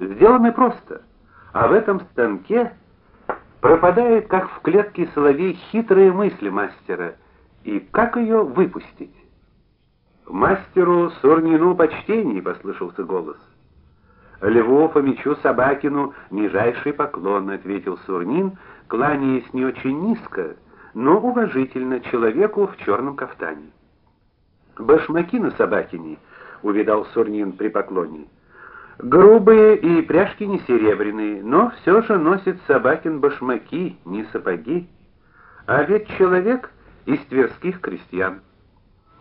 Сделаны просто, а в этом станке пропадает, как в клетке соловей, хитрые мысли мастера, и как ее выпустить. Мастеру Сурнину почтение, послышался голос. Льву Фомичу Собакину нижайший поклон, ответил Сурнин, кланяясь не очень низко, но уважительно человеку в черном кафтане. Башмаки на Собакине, увидал Сурнин при поклоне. Грубые и пряжки не серебряные, но все же носит Собакин башмаки, не сапоги. А ведь человек из тверских крестьян.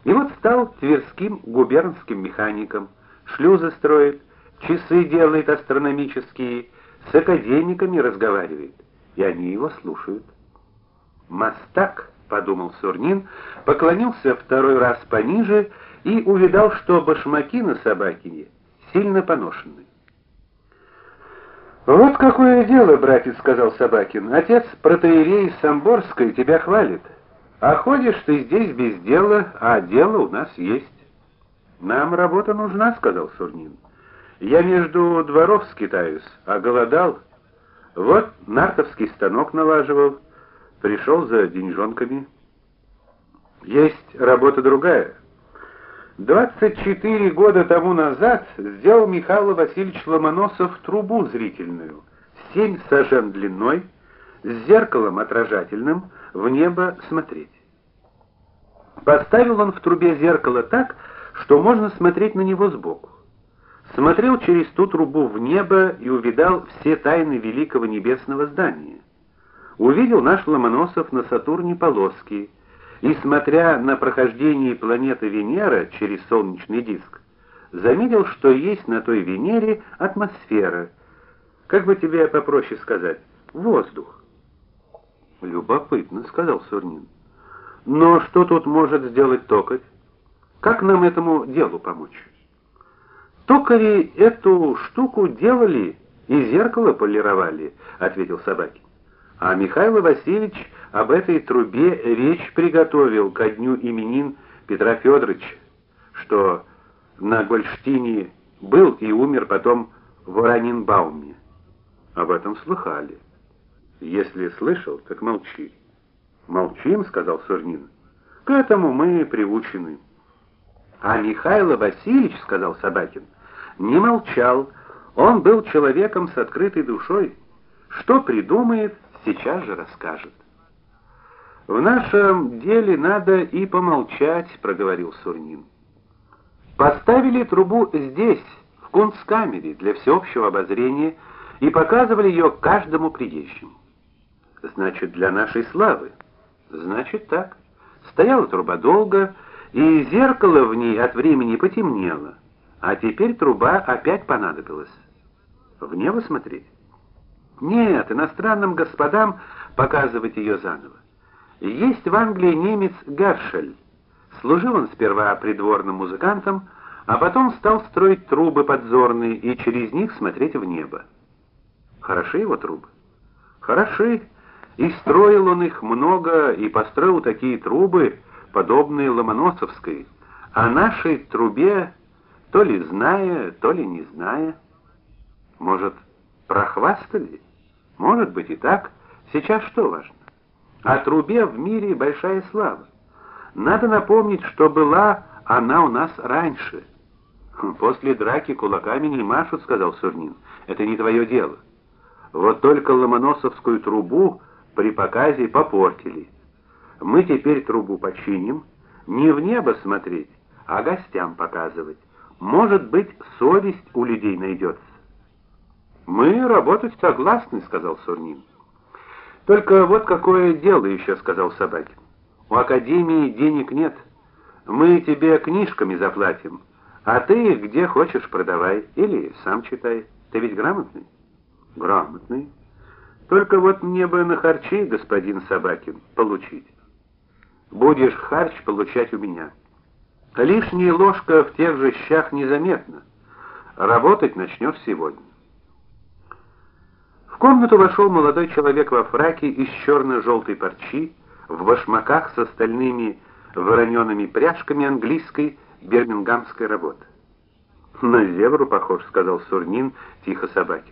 И вот стал тверским губернским механиком, шлюзы строит, часы делает астрономические, с академиками разговаривает, и они его слушают. Мастак, подумал Сурнин, поклонился второй раз пониже и увидал, что башмаки на собакине сильно поношены. Вот какое дело, братец, сказал Собакин. Отец протоиерей Самборской тебя хвалит. А ходишь ты здесь без дела, а дело у нас есть. Нам работа нужна, сказал Сурнин. Я между дворов скитаюсь, а голодал. Вот нартовский станок налаживал, пришел за деньжонками. Есть работа другая. 24 года тому назад сделал Михаил Васильевич Ломоносов трубу зрительную, 7 сажен длиной, с зеркалом отражательным, в небо смотреть. Поставил он в трубе зеркало так, что можно смотреть на него сбоку. Смотрел через ту трубу в небо и увидал все тайны великого небесного здания. Увидел наш Ломоносов на Сатурне полоски и, смотря на прохождение планеты Венера через солнечный диск, заметил, что есть на той Венере атмосфера. Как бы тебе попроще сказать, воздух. Любопытно, сказал Сурнин. Но что тут может сделать токарь? Как нам этому делу помочь? Токари эту штуку делали и зеркало полировали, ответил Собакин. А Михаил Васильевич об этой трубе речь приготовил ко дню именин Петра Федоровича, что на Гольштине был и умер потом в Воронинбауме. Об этом слыхали. Если слышал, так молчи. Молчим, сказал Сурнин. К этому мы приучены. А Михаил Васильевич, сказал Собакин, не молчал. Он был человеком с открытой душой. Что придумает, сейчас же расскажет. В нашем деле надо и помолчать, проговорил Сурнин. Поставили трубу здесь, в кунсткамере, для всеобщего обозрения и показывали ее каждому приезжему. Значит, для нашей славы. Значит так. Стояла труба долго, и зеркало в ней от времени потемнело. А теперь труба опять понадобилась. В небо смотреть? Нет, иностранным господам показывать ее заново. Есть в Англии немец Гершель. Служил он сперва придворным музыкантом, а потом стал строить трубы подзорные и через них смотреть в небо. Хороши его трубы. Хороши. И строил он их много и построил такие трубы, подобные Ломоносовской, а нашей трубе то ли зная, то ли не зная, может, прохвастали? Может быть и так. Сейчас что важно? О трубе в мире большая слава. Надо напомнить, что была она у нас раньше. После драки кулаками не машут, сказал Сурнин. Это не твое дело. Вот только Ломоносовскую трубу при показе попортили. Мы теперь трубу починим, не в небо смотреть, а гостям показывать. Может быть, совесть у людей найдется. Мы работать согласны, сказал Сурнин. Только вот какое дело еще, сказал Собакин. У академии денег нет. Мы тебе книжками заплатим, а ты их где хочешь продавай или сам читай. Ты ведь грамотный? Грамотный. Только вот мне бы на харчи, господин Собакин, получить. Будешь харч получать у меня. Лишняя ложка в тех же щах незаметна. Работать начнешь сегодня. Комнату вошел молодой человек во фраке из черно желтой парчи, в башмаках с остальными воронеными пряжками английской бирмингамской работы. На зебру похож, сказал Сурнин тихо собаке.